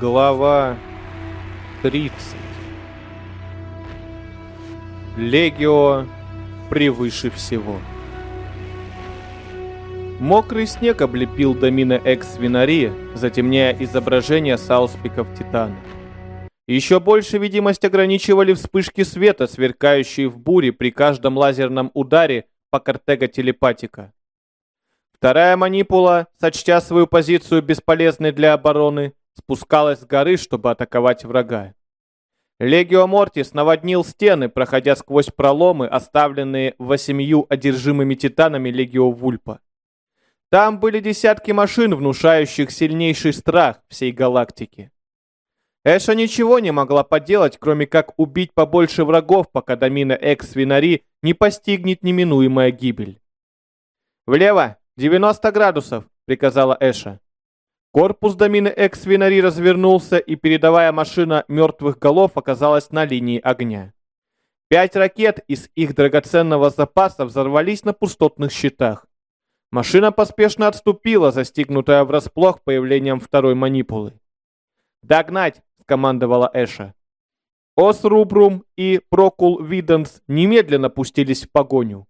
Глава 30 Легио превыше всего. Мокрый снег облепил домина экс-винари, затемняя изображение сауспиков Титана. Еще больше видимость ограничивали вспышки света, сверкающие в буре при каждом лазерном ударе по кортега телепатика. Вторая манипула, сочтя свою позицию бесполезной для обороны, спускалась с горы, чтобы атаковать врага. Легио Мортис наводнил стены, проходя сквозь проломы, оставленные восемью одержимыми титанами Легио Вульпа. Там были десятки машин, внушающих сильнейший страх всей галактики. Эша ничего не могла поделать, кроме как убить побольше врагов, пока Домина Экс-Винари не постигнет неминуемая гибель. «Влево! 90 градусов!» — приказала Эша. Корпус домины Экс-Винари развернулся, и передовая машина мертвых голов оказалась на линии огня. Пять ракет из их драгоценного запаса взорвались на пустотных щитах. Машина поспешно отступила, застигнутая врасплох появлением второй манипулы. «Догнать!» — скомандовала Эша. Осрубрум и Прокул Виденс немедленно пустились в погоню.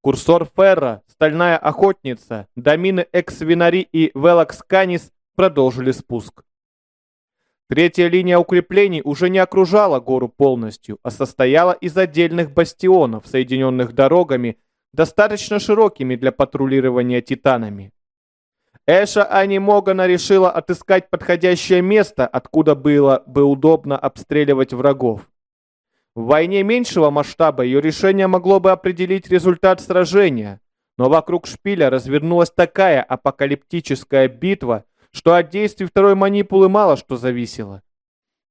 Курсор Ферра, Стальная Охотница, Домины Экс-Винари и Велакс Канис продолжили спуск. Третья линия укреплений уже не окружала гору полностью, а состояла из отдельных бастионов, соединенных дорогами, достаточно широкими для патрулирования титанами. Эша Ани Могана решила отыскать подходящее место, откуда было бы удобно обстреливать врагов. В войне меньшего масштаба ее решение могло бы определить результат сражения, но вокруг шпиля развернулась такая апокалиптическая битва, что от действий второй манипулы мало что зависело.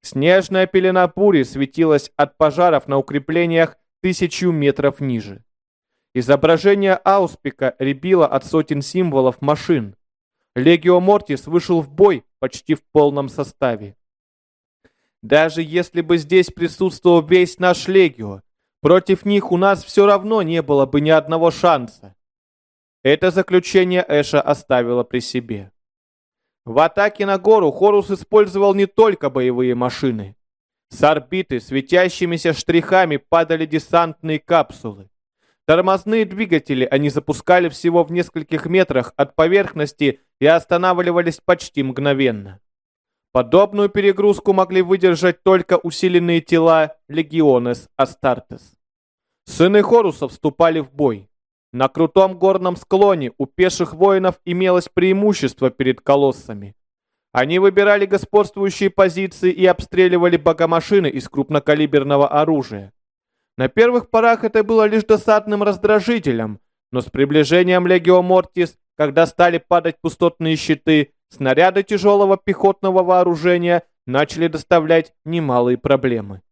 Снежная пелена бури светилась от пожаров на укреплениях тысячу метров ниже. Изображение Ауспика рябило от сотен символов машин. Легио Мортис вышел в бой почти в полном составе. Даже если бы здесь присутствовал весь наш Легио, против них у нас все равно не было бы ни одного шанса. Это заключение Эша оставила при себе. В атаке на гору Хорус использовал не только боевые машины. С орбиты светящимися штрихами падали десантные капсулы. Тормозные двигатели они запускали всего в нескольких метрах от поверхности и останавливались почти мгновенно. Подобную перегрузку могли выдержать только усиленные тела Легионес Астартес. Сыны Хоруса вступали в бой. На крутом горном склоне у пеших воинов имелось преимущество перед колоссами. Они выбирали господствующие позиции и обстреливали богомашины из крупнокалиберного оружия. На первых порах это было лишь досадным раздражителем, но с приближением Легио Мортис, когда стали падать пустотные щиты, снаряды тяжелого пехотного вооружения начали доставлять немалые проблемы.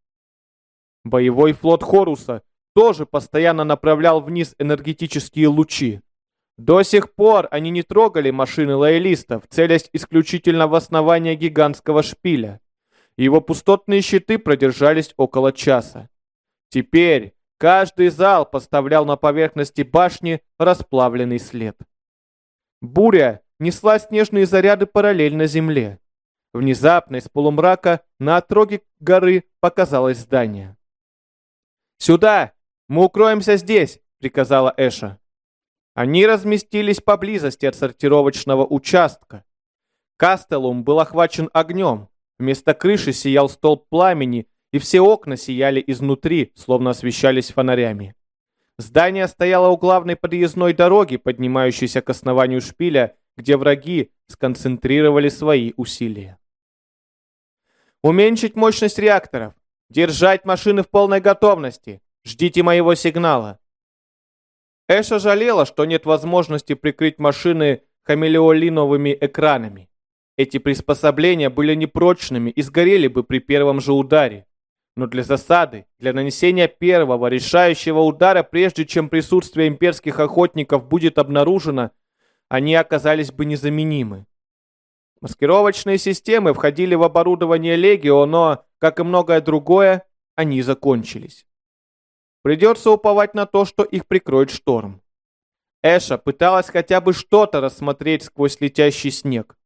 Боевой флот Хоруса тоже постоянно направлял вниз энергетические лучи. До сих пор они не трогали машины лоялистов, целясь исключительно в основание гигантского шпиля. Его пустотные щиты продержались около часа. Теперь каждый зал поставлял на поверхности башни расплавленный след. Буря несла снежные заряды параллельно земле. Внезапно из полумрака на отроге горы показалось здание. «Сюда!» «Мы укроемся здесь», — приказала Эша. Они разместились поблизости от сортировочного участка. Кастелум был охвачен огнем. Вместо крыши сиял столб пламени, и все окна сияли изнутри, словно освещались фонарями. Здание стояло у главной подъездной дороги, поднимающейся к основанию шпиля, где враги сконцентрировали свои усилия. Уменьшить мощность реакторов. Держать машины в полной готовности. Ждите моего сигнала. Эша жалела, что нет возможности прикрыть машины хамелеолиновыми экранами. Эти приспособления были непрочными и сгорели бы при первом же ударе. Но для засады, для нанесения первого решающего удара, прежде чем присутствие имперских охотников будет обнаружено, они оказались бы незаменимы. Маскировочные системы входили в оборудование Легио, но, как и многое другое, они закончились. Придется уповать на то, что их прикроет шторм. Эша пыталась хотя бы что-то рассмотреть сквозь летящий снег.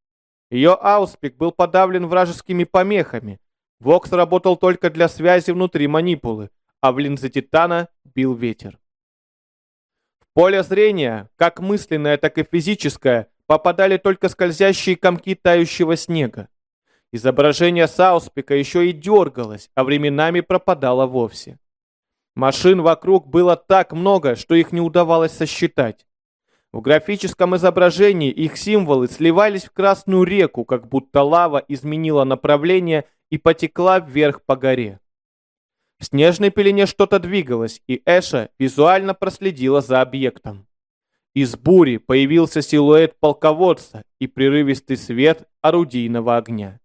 Ее ауспик был подавлен вражескими помехами. Вокс работал только для связи внутри манипулы, а в линзы Титана бил ветер. В поле зрения, как мысленное, так и физическое, попадали только скользящие комки тающего снега. Изображение Сауспика еще и дергалось, а временами пропадало вовсе. Машин вокруг было так много, что их не удавалось сосчитать. В графическом изображении их символы сливались в Красную реку, как будто лава изменила направление и потекла вверх по горе. В снежной пелене что-то двигалось, и Эша визуально проследила за объектом. Из бури появился силуэт полководца и прерывистый свет орудийного огня.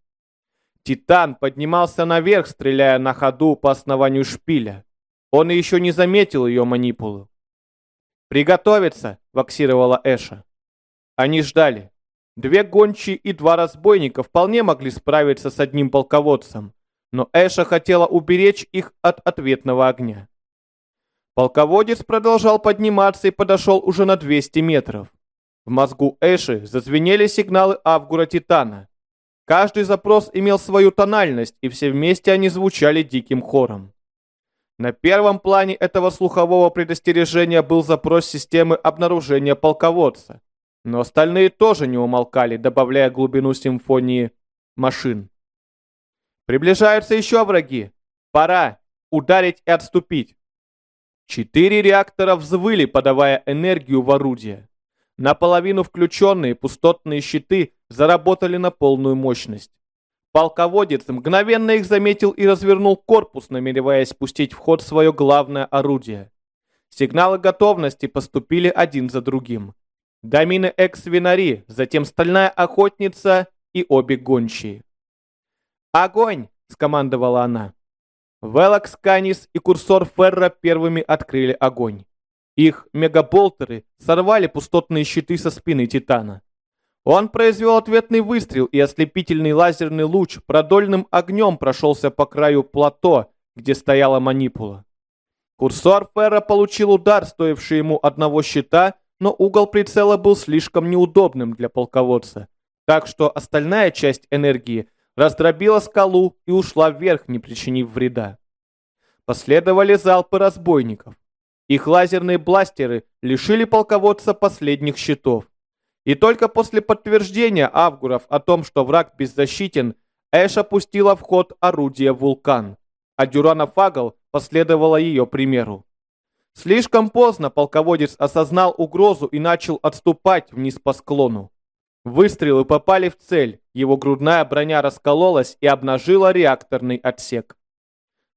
Титан поднимался наверх, стреляя на ходу по основанию шпиля. Он еще не заметил ее манипулу. «Приготовиться!» — ваксировала Эша. Они ждали. Две гончие и два разбойника вполне могли справиться с одним полководцем, но Эша хотела уберечь их от ответного огня. Полководец продолжал подниматься и подошел уже на 200 метров. В мозгу Эши зазвенели сигналы Авгура Титана. Каждый запрос имел свою тональность, и все вместе они звучали диким хором. На первом плане этого слухового предостережения был запрос системы обнаружения полководца. Но остальные тоже не умолкали, добавляя глубину симфонии машин. Приближаются еще враги. Пора ударить и отступить. Четыре реактора взвыли, подавая энергию в орудие. Наполовину включенные пустотные щиты заработали на полную мощность. Полководец мгновенно их заметил и развернул корпус, намереваясь пустить в ход свое главное орудие. Сигналы готовности поступили один за другим. Домины экс-винари, затем стальная охотница и обе гончие. «Огонь!» — скомандовала она. Велокс Канис и курсор Ферра первыми открыли огонь. Их мегаболтеры сорвали пустотные щиты со спины Титана. Он произвел ответный выстрел, и ослепительный лазерный луч продольным огнем прошелся по краю плато, где стояла манипула. Курсор Ферра получил удар, стоивший ему одного щита, но угол прицела был слишком неудобным для полководца, так что остальная часть энергии раздробила скалу и ушла вверх, не причинив вреда. Последовали залпы разбойников. Их лазерные бластеры лишили полководца последних щитов. И только после подтверждения Авгуров о том, что враг беззащитен, Эш опустила в ход орудие «Вулкан», а Дюрана Фагл последовала ее примеру. Слишком поздно полководец осознал угрозу и начал отступать вниз по склону. Выстрелы попали в цель, его грудная броня раскололась и обнажила реакторный отсек.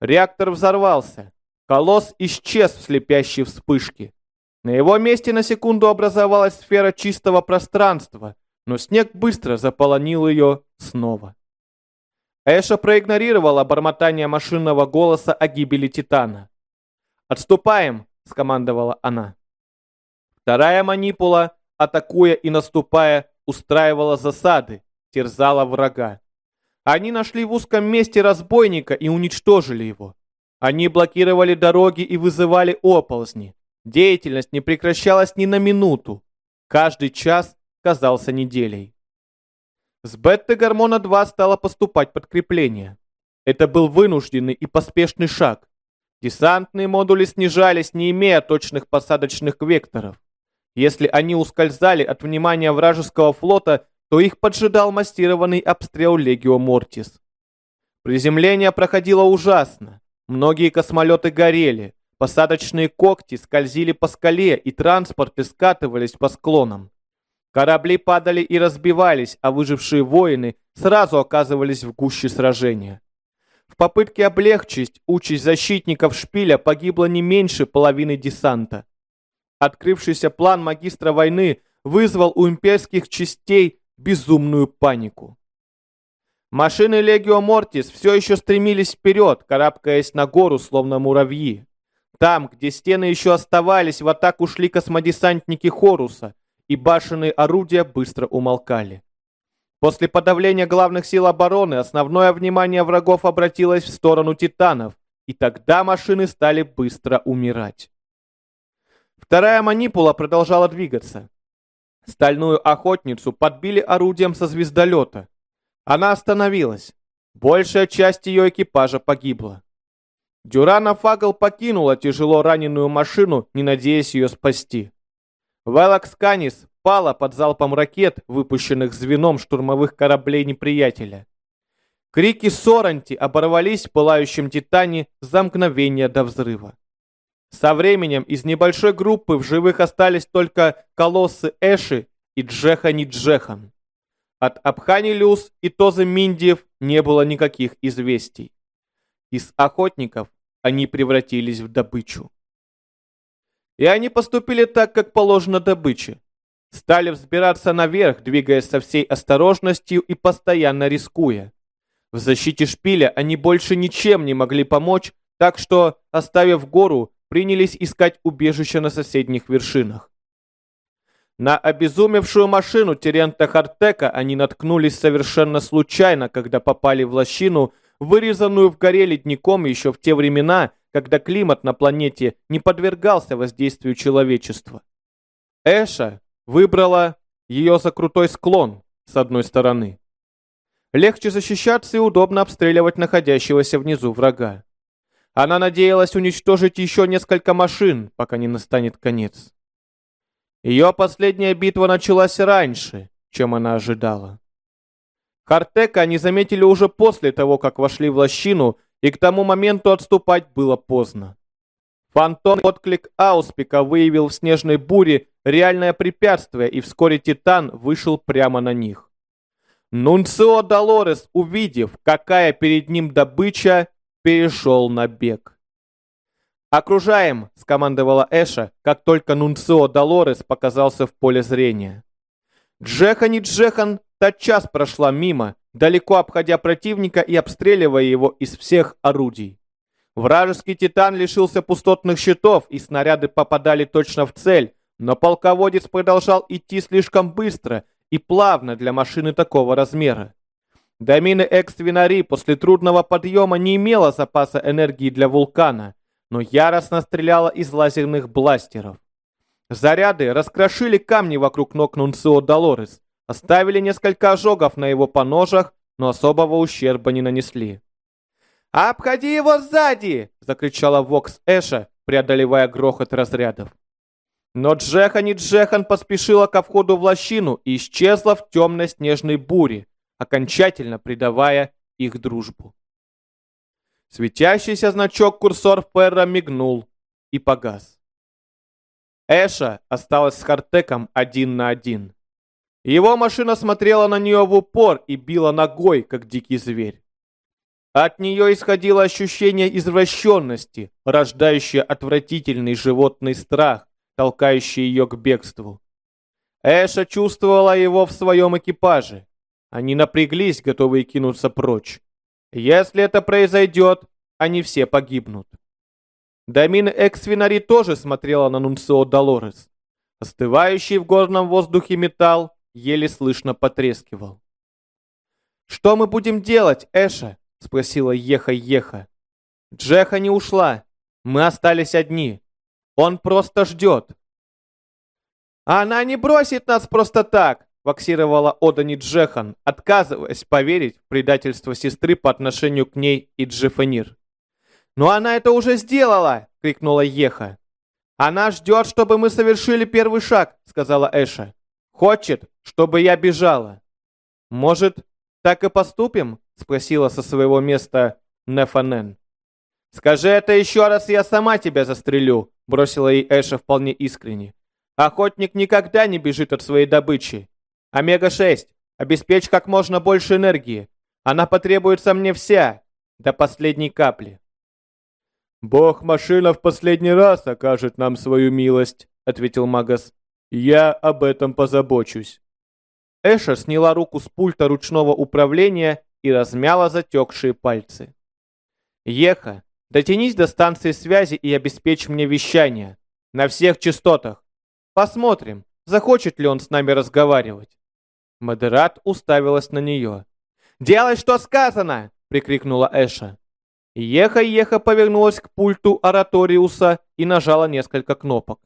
Реактор взорвался. Колосс исчез в слепящей вспышке. На его месте на секунду образовалась сфера чистого пространства, но снег быстро заполонил ее снова. Эша проигнорировала бормотание машинного голоса о гибели Титана. «Отступаем!» — скомандовала она. Вторая манипула, атакуя и наступая, устраивала засады, терзала врага. Они нашли в узком месте разбойника и уничтожили его. Они блокировали дороги и вызывали оползни. Деятельность не прекращалась ни на минуту. Каждый час казался неделей. С бета-гормона-2 стало поступать подкрепление. Это был вынужденный и поспешный шаг. Десантные модули снижались, не имея точных посадочных векторов. Если они ускользали от внимания вражеского флота, то их поджидал массированный обстрел Легио Мортис. Приземление проходило ужасно. Многие космолеты горели. Посадочные когти скользили по скале, и транспорты скатывались по склонам. Корабли падали и разбивались, а выжившие воины сразу оказывались в гуще сражения. В попытке облегчить участь защитников шпиля погибло не меньше половины десанта. Открывшийся план магистра войны вызвал у имперских частей безумную панику. Машины Легио Мортис все еще стремились вперед, карабкаясь на гору, словно муравьи. Там, где стены еще оставались, в атаку шли космодесантники Хоруса, и башенные орудия быстро умолкали. После подавления главных сил обороны основное внимание врагов обратилось в сторону титанов, и тогда машины стали быстро умирать. Вторая манипула продолжала двигаться. Стальную охотницу подбили орудием со звездолета. Она остановилась. Большая часть ее экипажа погибла. Дюрана Фагл покинула тяжело раненую машину, не надеясь ее спасти. Велакс Канис пала под залпом ракет, выпущенных звеном штурмовых кораблей неприятеля. Крики Соранти оборвались в пылающем Титане за мгновение до взрыва. Со временем из небольшой группы в живых остались только колоссы Эши и Джехани Джехан. От Абханилюс и Тозы Миндиев не было никаких известий. Из охотников они превратились в добычу. И они поступили так, как положено добыче. Стали взбираться наверх, двигаясь со всей осторожностью и постоянно рискуя. В защите шпиля они больше ничем не могли помочь, так что, оставив гору, принялись искать убежище на соседних вершинах. На обезумевшую машину Терента Хартека они наткнулись совершенно случайно, когда попали в лощину, вырезанную в горе ледником еще в те времена, когда климат на планете не подвергался воздействию человечества. Эша выбрала ее за крутой склон с одной стороны. Легче защищаться и удобно обстреливать находящегося внизу врага. Она надеялась уничтожить еще несколько машин, пока не настанет конец. Ее последняя битва началась раньше, чем она ожидала. Хартека они заметили уже после того, как вошли в лощину, и к тому моменту отступать было поздно. Фантом отклик Ауспика выявил в снежной буре реальное препятствие, и вскоре Титан вышел прямо на них. Нунцио Долорес, увидев, какая перед ним добыча, перешел на бег. «Окружаем!» — скомандовала Эша, как только Нунцио Долорес показался в поле зрения. Джехани Джехан тотчас прошла мимо, далеко обходя противника и обстреливая его из всех орудий. Вражеский титан лишился пустотных щитов, и снаряды попадали точно в цель, но полководец продолжал идти слишком быстро и плавно для машины такого размера. Домины Экс-Винари после трудного подъема не имела запаса энергии для вулкана, но яростно стреляла из лазерных бластеров. Заряды раскрошили камни вокруг ног Нунцио Долорес, оставили несколько ожогов на его поножах, но особого ущерба не нанесли. «Обходи его сзади!» — закричала Вокс Эша, преодолевая грохот разрядов. Но Джехани Джехан поспешила ко входу в лощину и исчезла в темной снежной буре, окончательно предавая их дружбу. Светящийся значок курсор Ферра мигнул и погас. Эша осталась с Хартеком один на один. Его машина смотрела на нее в упор и била ногой, как дикий зверь. От нее исходило ощущение извращенности, рождающее отвратительный животный страх, толкающий ее к бегству. Эша чувствовала его в своем экипаже. Они напряглись, готовые кинуться прочь. Если это произойдет, они все погибнут. Дамин Эксвинари тоже смотрела на Нунцио Долорес. Остывающий в горном воздухе металл еле слышно потрескивал. «Что мы будем делать, Эша?» — спросила Еха-Еха. «Джеха не ушла. Мы остались одни. Он просто ждет». «Она не бросит нас просто так!» — ваксировала Одани Джехан, отказываясь поверить в предательство сестры по отношению к ней и Джефанир. «Но она это уже сделала!» — крикнула Еха. «Она ждет, чтобы мы совершили первый шаг», — сказала Эша. «Хочет, чтобы я бежала». «Может, так и поступим?» — спросила со своего места Нефанен. «Скажи это еще раз, я сама тебя застрелю», — бросила ей Эша вполне искренне. «Охотник никогда не бежит от своей добычи. Омега-6, обеспечь как можно больше энергии. Она потребуется мне вся, до последней капли». «Бог-машина в последний раз окажет нам свою милость», — ответил Магас. «Я об этом позабочусь». Эша сняла руку с пульта ручного управления и размяла затекшие пальцы. «Еха, дотянись до станции связи и обеспечь мне вещание. На всех частотах. Посмотрим, захочет ли он с нами разговаривать». Модерат уставилась на нее. «Делай, что сказано!» — прикрикнула Эша. Еха-Еха повернулась к пульту Ораториуса и нажала несколько кнопок.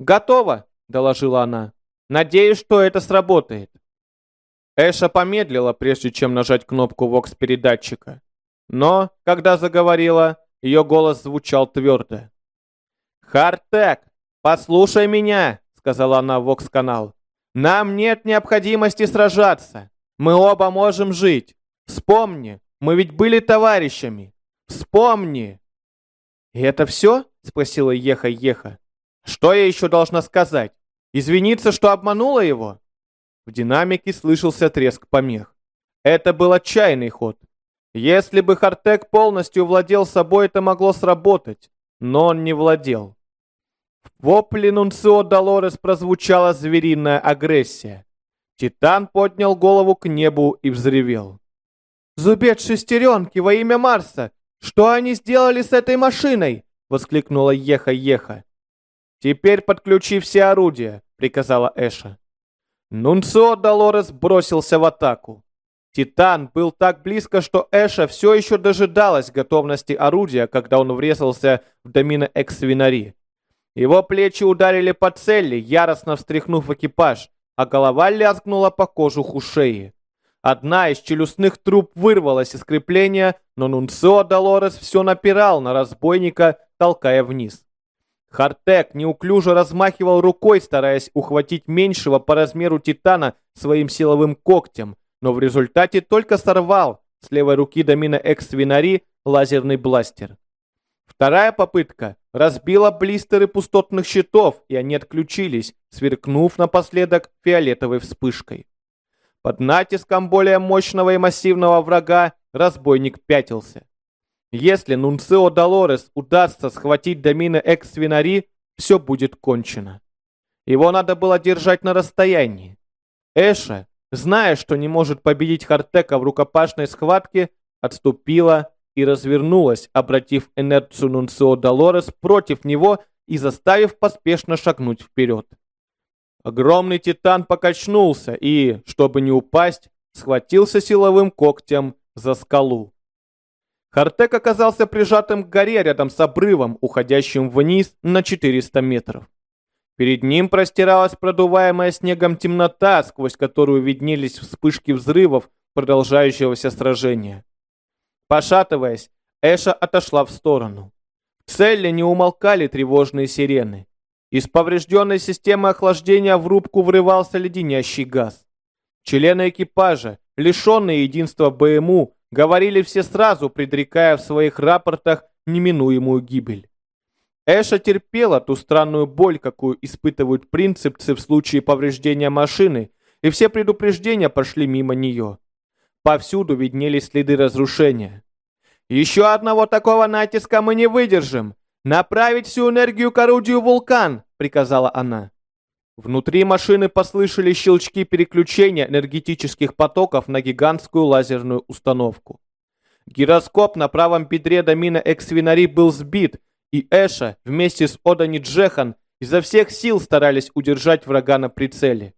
«Готово!» — доложила она. Надеюсь, что это сработает. Эша помедлила, прежде чем нажать кнопку вокс-передатчика. Но, когда заговорила, ее голос звучал твердо. «Хартек, послушай меня!» — сказала она в вокс-канал. «Нам нет необходимости сражаться. Мы оба можем жить. Вспомни, мы ведь были товарищами. Вспомни!» «И это все?» — спросила Еха-Еха. «Что я еще должна сказать? Извиниться, что обманула его?» В динамике слышался треск помех. Это был отчаянный ход. Если бы Хартек полностью владел собой, это могло сработать, но он не владел. В вопле Нунцио Долорес прозвучала звериная агрессия. Титан поднял голову к небу и взревел. «Зубец шестеренки во имя Марса! Что они сделали с этой машиной?» — воскликнула Еха-Еха. «Теперь подключи все орудия», — приказала Эша. Нунцио Долорес бросился в атаку. Титан был так близко, что Эша все еще дожидалась готовности орудия, когда он врезался в домина Эксвинари. Его плечи ударили по цели, яростно встряхнув экипаж, а голова лязгнула по кожуху шеи. Одна из челюстных труб вырвалась из крепления, но Нунцио Долорес все напирал на разбойника, толкая вниз. Хартек неуклюже размахивал рукой, стараясь ухватить меньшего по размеру Титана своим силовым когтем, но в результате только сорвал с левой руки Домина Экс-Винари лазерный бластер. Вторая попытка разбила блистеры пустотных щитов, и они отключились, сверкнув напоследок фиолетовой вспышкой. Под натиском более мощного и массивного врага разбойник пятился. Если Нунцио Долорес удастся схватить Домина Экс-Свинари, все будет кончено. Его надо было держать на расстоянии. Эша, зная, что не может победить Хартека в рукопашной схватке, отступила и развернулась, обратив инерцию Нунцио Долорес против него и заставив поспешно шагнуть вперед. Огромный титан покачнулся и, чтобы не упасть, схватился силовым когтем за скалу. Хартек оказался прижатым к горе рядом с обрывом, уходящим вниз на 400 метров. Перед ним простиралась продуваемая снегом темнота, сквозь которую виднелись вспышки взрывов продолжающегося сражения. Пошатываясь, Эша отошла в сторону. В цели не умолкали тревожные сирены. Из поврежденной системы охлаждения в рубку врывался леденящий газ. Члены экипажа, лишенные единства БМУ, говорили все сразу, предрекая в своих рапортах неминуемую гибель. Эша терпела ту странную боль, какую испытывают принципцы в случае повреждения машины, и все предупреждения пошли мимо нее. Повсюду виднелись следы разрушения. «Еще одного такого натиска мы не выдержим! Направить всю энергию к орудию «Вулкан», — приказала она. Внутри машины послышали щелчки переключения энергетических потоков на гигантскую лазерную установку. Гироскоп на правом бедре Домина Эксвинари был сбит, и Эша вместе с Одани Джехан изо всех сил старались удержать врага на прицеле.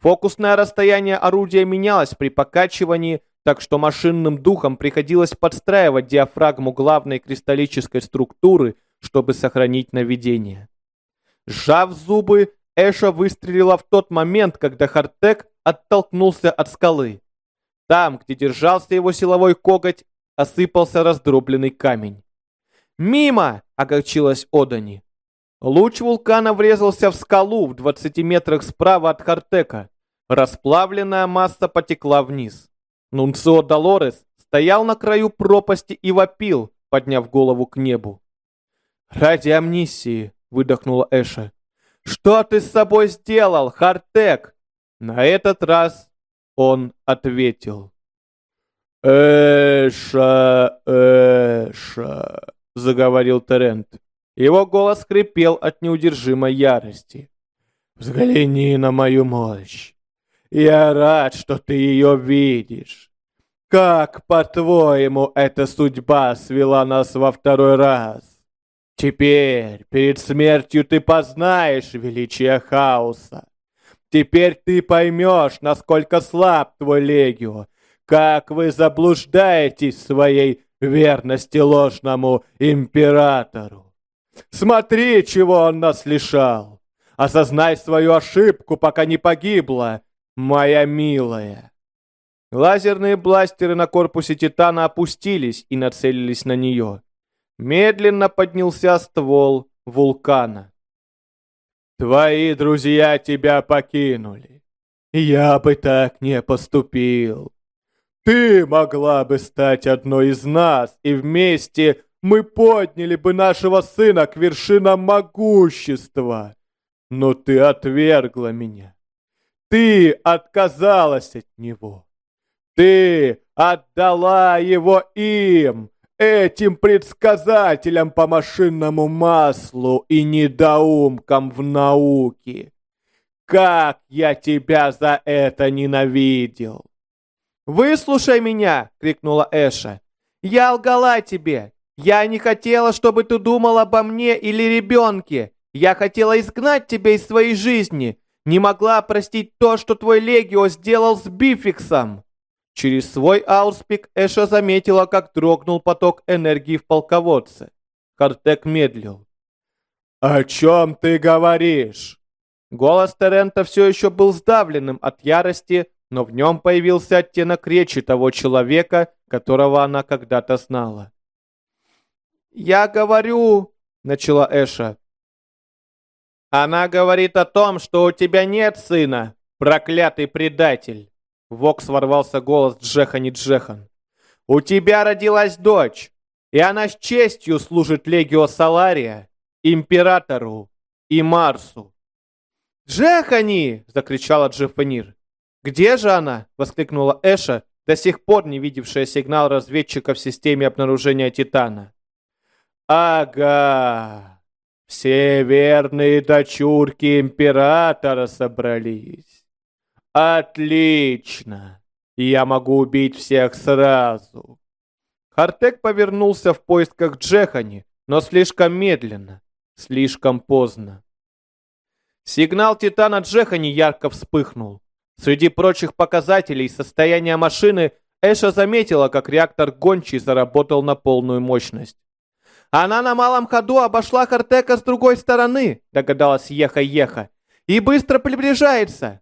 Фокусное расстояние орудия менялось при покачивании, так что машинным духом приходилось подстраивать диафрагму главной кристаллической структуры, чтобы сохранить наведение. Сжав зубы, Эша выстрелила в тот момент, когда Хартек оттолкнулся от скалы. Там, где держался его силовой коготь, осыпался раздробленный камень. «Мимо!» — огорчилась Одани. Луч вулкана врезался в скалу в 20 метрах справа от Хартека. Расплавленная масса потекла вниз. Нунцио Долорес стоял на краю пропасти и вопил, подняв голову к небу. «Ради амнисии!» — выдохнула Эша. «Что ты с собой сделал, Хартек?» На этот раз он ответил. «Эша, Эша», — заговорил Терент. Его голос хрипел от неудержимой ярости. «Взгляни на мою мощь. Я рад, что ты ее видишь. Как, по-твоему, эта судьба свела нас во второй раз? Теперь, перед смертью, ты познаешь величие хаоса. Теперь ты поймешь, насколько слаб твой легио, как вы заблуждаетесь в своей верности ложному императору. Смотри, чего он нас лишал. Осознай свою ошибку, пока не погибла, моя милая. Лазерные бластеры на корпусе Титана опустились и нацелились на нее. Медленно поднялся ствол вулкана. «Твои друзья тебя покинули. Я бы так не поступил. Ты могла бы стать одной из нас, и вместе мы подняли бы нашего сына к вершинам могущества. Но ты отвергла меня. Ты отказалась от него. Ты отдала его им, этим предсказателям по машинному маслу и недоумкам в науке. Как я тебя за это ненавидел!» «Выслушай меня!» — крикнула Эша. «Я лгала тебе! Я не хотела, чтобы ты думал обо мне или ребенке! Я хотела изгнать тебя из своей жизни! Не могла простить то, что твой Легио сделал с Бификсом!» Через свой ауспик Эша заметила, как дрогнул поток энергии в полководце. Картек медлил. «О чем ты говоришь?» Голос Терента все еще был сдавленным от ярости, но в нем появился оттенок речи того человека, которого она когда-то знала. «Я говорю...» — начала Эша. «Она говорит о том, что у тебя нет сына, проклятый предатель!» Вокс ворвался голос Джехани Джехан. «У тебя родилась дочь, и она с честью служит Легио Салария, Императору и Марсу». «Джехани!» — закричала Джефанир. «Где же она?» — воскликнула Эша, до сих пор не видевшая сигнал разведчика в системе обнаружения Титана. «Ага, все верные дочурки Императора собрались. «Отлично! Я могу убить всех сразу!» Хартек повернулся в поисках Джехани, но слишком медленно, слишком поздно. Сигнал Титана Джехани ярко вспыхнул. Среди прочих показателей состояния машины Эша заметила, как реактор гончий заработал на полную мощность. «Она на малом ходу обошла Хартека с другой стороны», догадалась Еха-Еха, «и быстро приближается.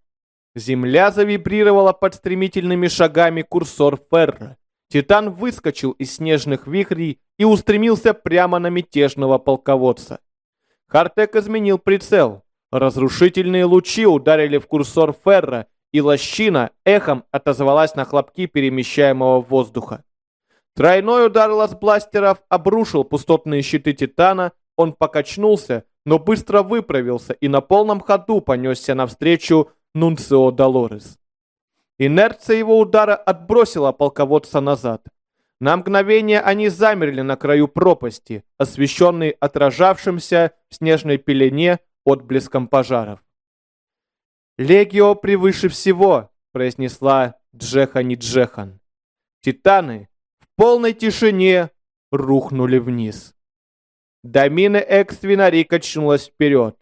Земля завибрировала под стремительными шагами курсор Ферра. Титан выскочил из снежных вихрей и устремился прямо на мятежного полководца. Хартек изменил прицел. Разрушительные лучи ударили в курсор Ферра, и лощина эхом отозвалась на хлопки перемещаемого воздуха. Тройной удар лазбластеров обрушил пустотные щиты Титана, он покачнулся, но быстро выправился и на полном ходу понесся навстречу Нунцио Долорес. Инерция его удара отбросила полководца назад. На мгновение они замерли на краю пропасти, освещенной отражавшимся в снежной пелене отблеском пожаров. «Легио превыше всего», — произнесла Джехани Джехан. Титаны в полной тишине рухнули вниз. Домина Экс-Винари качнулась вперед.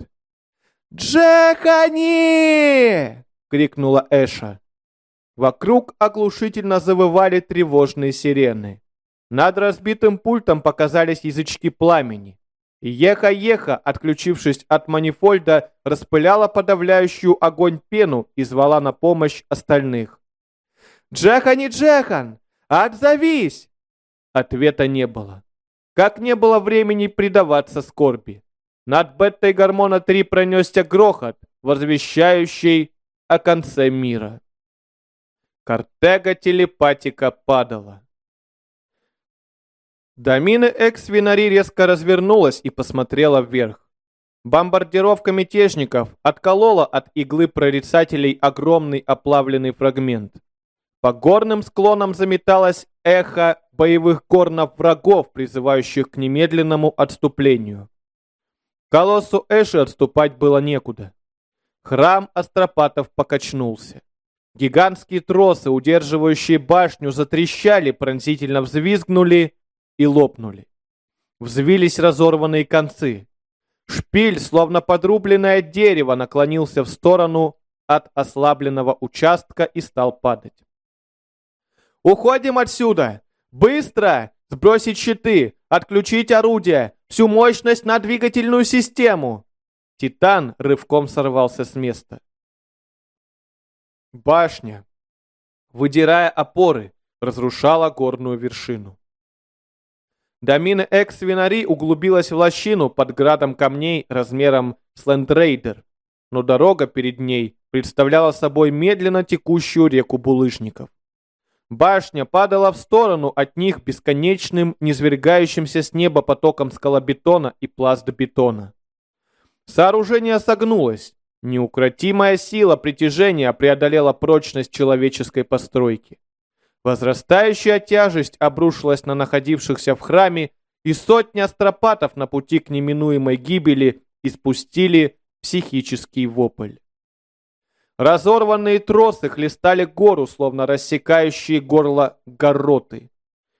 «Джехани!» — крикнула Эша. Вокруг оглушительно завывали тревожные сирены. Над разбитым пультом показались язычки пламени. Еха-Еха, отключившись от манифольда, распыляла подавляющую огонь пену и звала на помощь остальных. «Джехани Джехан! Отзовись!» Ответа не было. Как не было времени предаваться скорби. Над бетой гормона-3 пронесся грохот, возвещающий о конце мира. Картега телепатика падала. Домина Экс-Винари резко развернулась и посмотрела вверх. Бомбардировка мятежников отколола от иглы прорицателей огромный оплавленный фрагмент. По горным склонам заметалось эхо боевых горнов врагов, призывающих к немедленному отступлению. Колоссу Эши отступать было некуда. Храм Астропатов покачнулся. Гигантские тросы, удерживающие башню, затрещали, пронзительно взвизгнули и лопнули. Взвились разорванные концы. Шпиль, словно подрубленное дерево, наклонился в сторону от ослабленного участка и стал падать. «Уходим отсюда! Быстро! Сбросить щиты! Отключить орудия! Всю мощность на двигательную систему!» Титан рывком сорвался с места. Башня, выдирая опоры, разрушала горную вершину. Домина Экс-Винари углубилась в лощину под градом камней размером с Лендрейдер, но дорога перед ней представляла собой медленно текущую реку булыжников. Башня падала в сторону от них бесконечным, низвергающимся с неба потоком скалобетона и пластбетона. Сооружение согнулось. Неукротимая сила притяжения преодолела прочность человеческой постройки. Возрастающая тяжесть обрушилась на находившихся в храме, и сотни астропатов на пути к неминуемой гибели испустили психический вопль. Разорванные тросы хлестали гору, словно рассекающие горло гороты.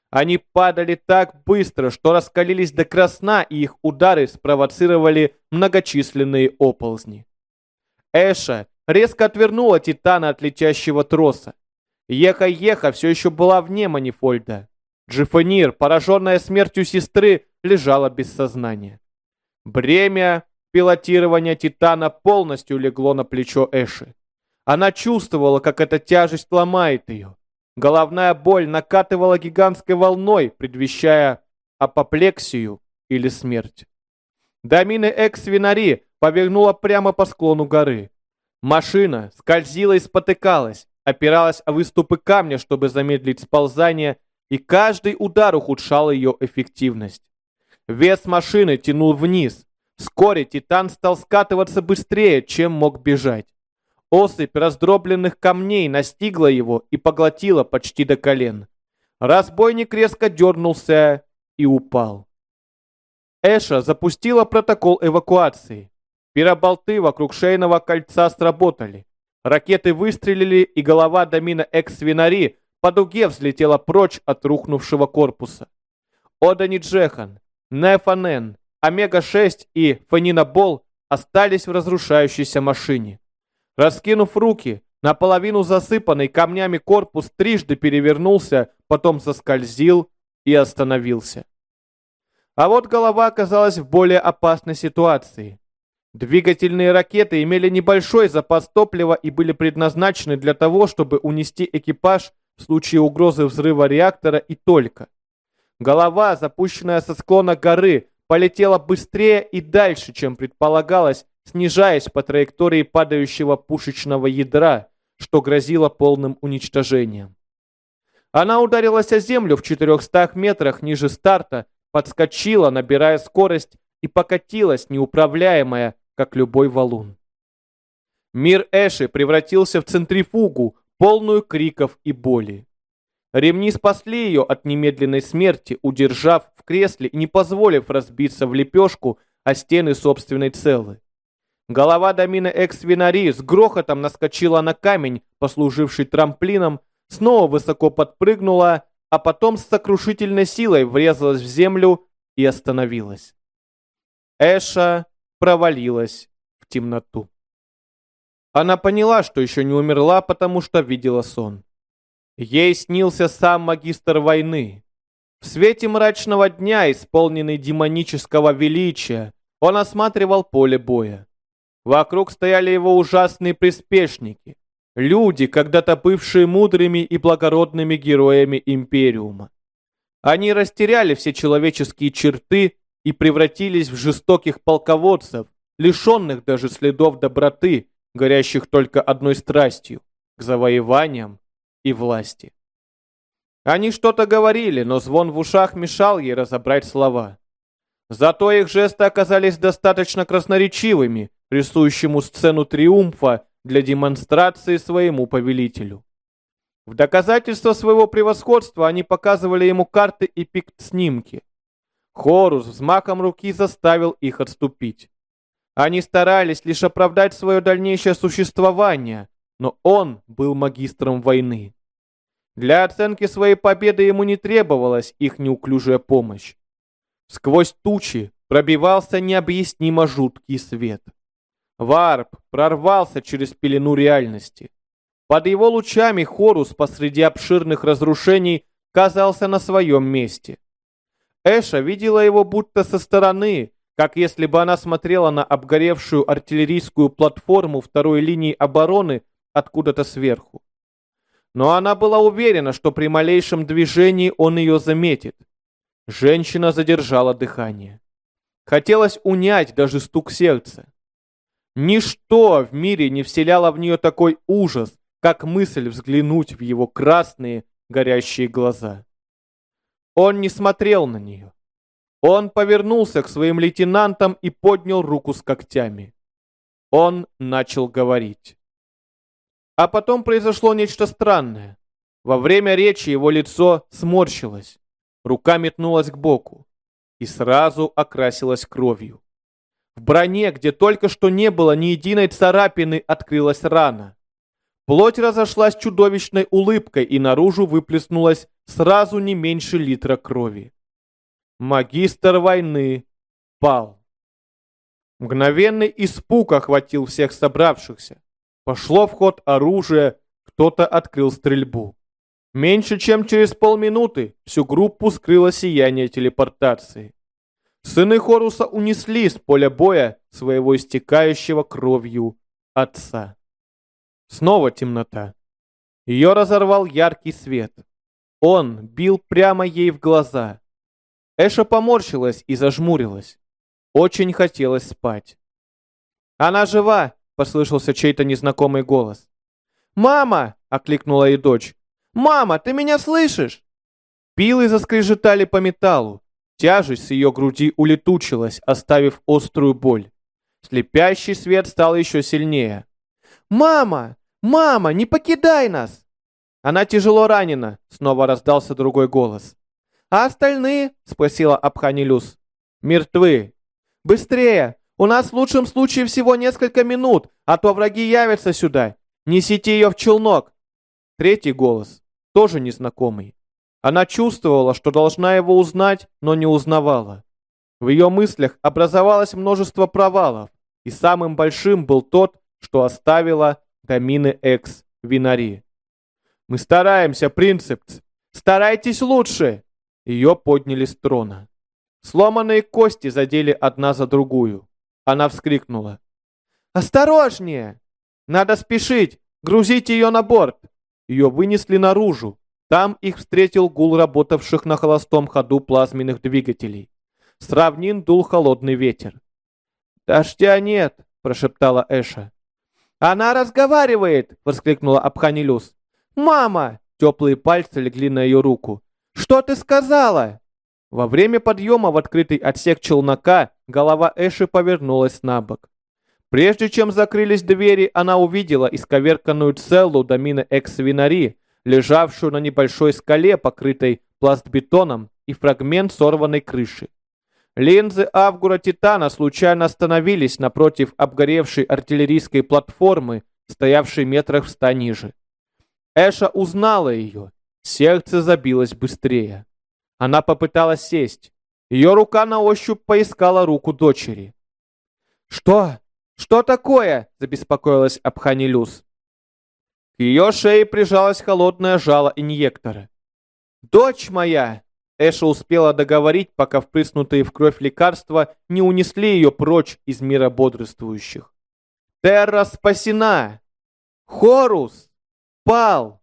Они падали так быстро, что раскалились до красна, и их удары спровоцировали многочисленные оползни. Эша резко отвернула Титана от летящего троса. Еха-Еха все еще была вне манифольда. Джифонир, пораженная смертью сестры, лежала без сознания. Бремя пилотирования Титана полностью легло на плечо Эши. Она чувствовала, как эта тяжесть ломает ее. Головная боль накатывала гигантской волной, предвещая апоплексию или смерть. Домины Экс-Винари повернула прямо по склону горы. Машина скользила и спотыкалась, опиралась о выступы камня, чтобы замедлить сползание, и каждый удар ухудшал ее эффективность. Вес машины тянул вниз. Вскоре Титан стал скатываться быстрее, чем мог бежать. Осыпь раздробленных камней настигла его и поглотила почти до колен. Разбойник резко дернулся и упал. Эша запустила протокол эвакуации. Пироболты вокруг шейного кольца сработали. Ракеты выстрелили, и голова Домина Экс-Винари по дуге взлетела прочь от рухнувшего корпуса. Одани Джехан, Нефанен, Омега-6 и Фанина Бол остались в разрушающейся машине. Раскинув руки, наполовину засыпанный камнями корпус трижды перевернулся, потом заскользил и остановился. А вот голова оказалась в более опасной ситуации. Двигательные ракеты имели небольшой запас топлива и были предназначены для того, чтобы унести экипаж в случае угрозы взрыва реактора и только. Голова, запущенная со склона горы, полетела быстрее и дальше, чем предполагалось, снижаясь по траектории падающего пушечного ядра, что грозило полным уничтожением. Она ударилась о землю в 400 метрах ниже старта, подскочила, набирая скорость, и покатилась, неуправляемая, как любой валун. Мир Эши превратился в центрифугу, полную криков и боли. Ремни спасли ее от немедленной смерти, удержав в кресле и не позволив разбиться в лепешку о стены собственной целы. Голова Домина Экс-Винари с грохотом наскочила на камень, послуживший трамплином, снова высоко подпрыгнула, а потом с сокрушительной силой врезалась в землю и остановилась. Эша провалилась в темноту. Она поняла, что еще не умерла, потому что видела сон. Ей снился сам магистр войны. В свете мрачного дня, исполненный демонического величия, он осматривал поле боя. Вокруг стояли его ужасные приспешники, люди, когда-то бывшие мудрыми и благородными героями Империума. Они растеряли все человеческие черты и превратились в жестоких полководцев, лишенных даже следов доброты, горящих только одной страстью – к завоеваниям и власти. Они что-то говорили, но звон в ушах мешал ей разобрать слова. Зато их жесты оказались достаточно красноречивыми, рисующему сцену триумфа для демонстрации своему повелителю. В доказательство своего превосходства они показывали ему карты и пикт-снимки. Хорус взмахом руки заставил их отступить. Они старались лишь оправдать свое дальнейшее существование, но он был магистром войны. Для оценки своей победы ему не требовалась их неуклюжая помощь. Сквозь тучи пробивался необъяснимо жуткий свет. Варп прорвался через пелену реальности. Под его лучами Хорус посреди обширных разрушений казался на своем месте. Эша видела его будто со стороны, как если бы она смотрела на обгоревшую артиллерийскую платформу второй линии обороны откуда-то сверху. Но она была уверена, что при малейшем движении он ее заметит. Женщина задержала дыхание. Хотелось унять даже стук сердца. Ничто в мире не вселяло в нее такой ужас, как мысль взглянуть в его красные, горящие глаза. Он не смотрел на нее. Он повернулся к своим лейтенантам и поднял руку с когтями. Он начал говорить. А потом произошло нечто странное. Во время речи его лицо сморщилось, рука метнулась к боку и сразу окрасилась кровью. В броне, где только что не было ни единой царапины, открылась рана. Плоть разошлась чудовищной улыбкой, и наружу выплеснулась сразу не меньше литра крови. Магистр войны пал. Мгновенный испуг охватил всех собравшихся. Пошло в ход оружие, кто-то открыл стрельбу. Меньше чем через полминуты всю группу скрыло сияние телепортации. Сыны Хоруса унесли с поля боя своего истекающего кровью отца. Снова темнота. Ее разорвал яркий свет. Он бил прямо ей в глаза. Эша поморщилась и зажмурилась. Очень хотелось спать. «Она жива!» послышался чей-то незнакомый голос. «Мама!» — окликнула и дочь. «Мама, ты меня слышишь?» Пилы заскрежетали по металлу. Тяжесть с ее груди улетучилась, оставив острую боль. Слепящий свет стал еще сильнее. «Мама! Мама, не покидай нас!» «Она тяжело ранена», — снова раздался другой голос. «А остальные?» — спросила Абханилюс. «Мертвы». «Быстрее! У нас в лучшем случае всего несколько минут, а то враги явятся сюда. Несите ее в челнок. Третий голос, тоже незнакомый. Она чувствовала, что должна его узнать, но не узнавала. В ее мыслях образовалось множество провалов, и самым большим был тот, что оставила Домины Экс Винари. «Мы стараемся, принцепс! Старайтесь лучше!» Ее подняли с трона. Сломанные кости задели одна за другую. Она вскрикнула. «Осторожнее! Надо спешить! Грузите ее на борт!» Ее вынесли наружу. Там их встретил гул работавших на холостом ходу плазменных двигателей. С равнин дул холодный ветер. «Дождя нет!» – прошептала Эша. «Она разговаривает!» – воскликнула Абханилюс. «Мама!» – теплые пальцы легли на ее руку. «Что ты сказала?» Во время подъема в открытый отсек челнока голова Эши повернулась на бок. Прежде чем закрылись двери, она увидела исковерканную целлу домина экс-винари, лежавшую на небольшой скале, покрытой пластбетоном, и фрагмент сорванной крыши. Линзы Авгура Титана случайно остановились напротив обгоревшей артиллерийской платформы, стоявшей метрах в ста ниже. Эша узнала ее. Сердце забилось быстрее. Она попыталась сесть. Ее рука на ощупь поискала руку дочери. «Что? Что такое?» – забеспокоилась Абханилюс. К ее шее прижалось холодное жало инъектора. «Дочь моя!» Эша успела договорить, пока впрыснутые в кровь лекарства не унесли ее прочь из мира бодрствующих. «Терра спасена! Хорус! Пал!»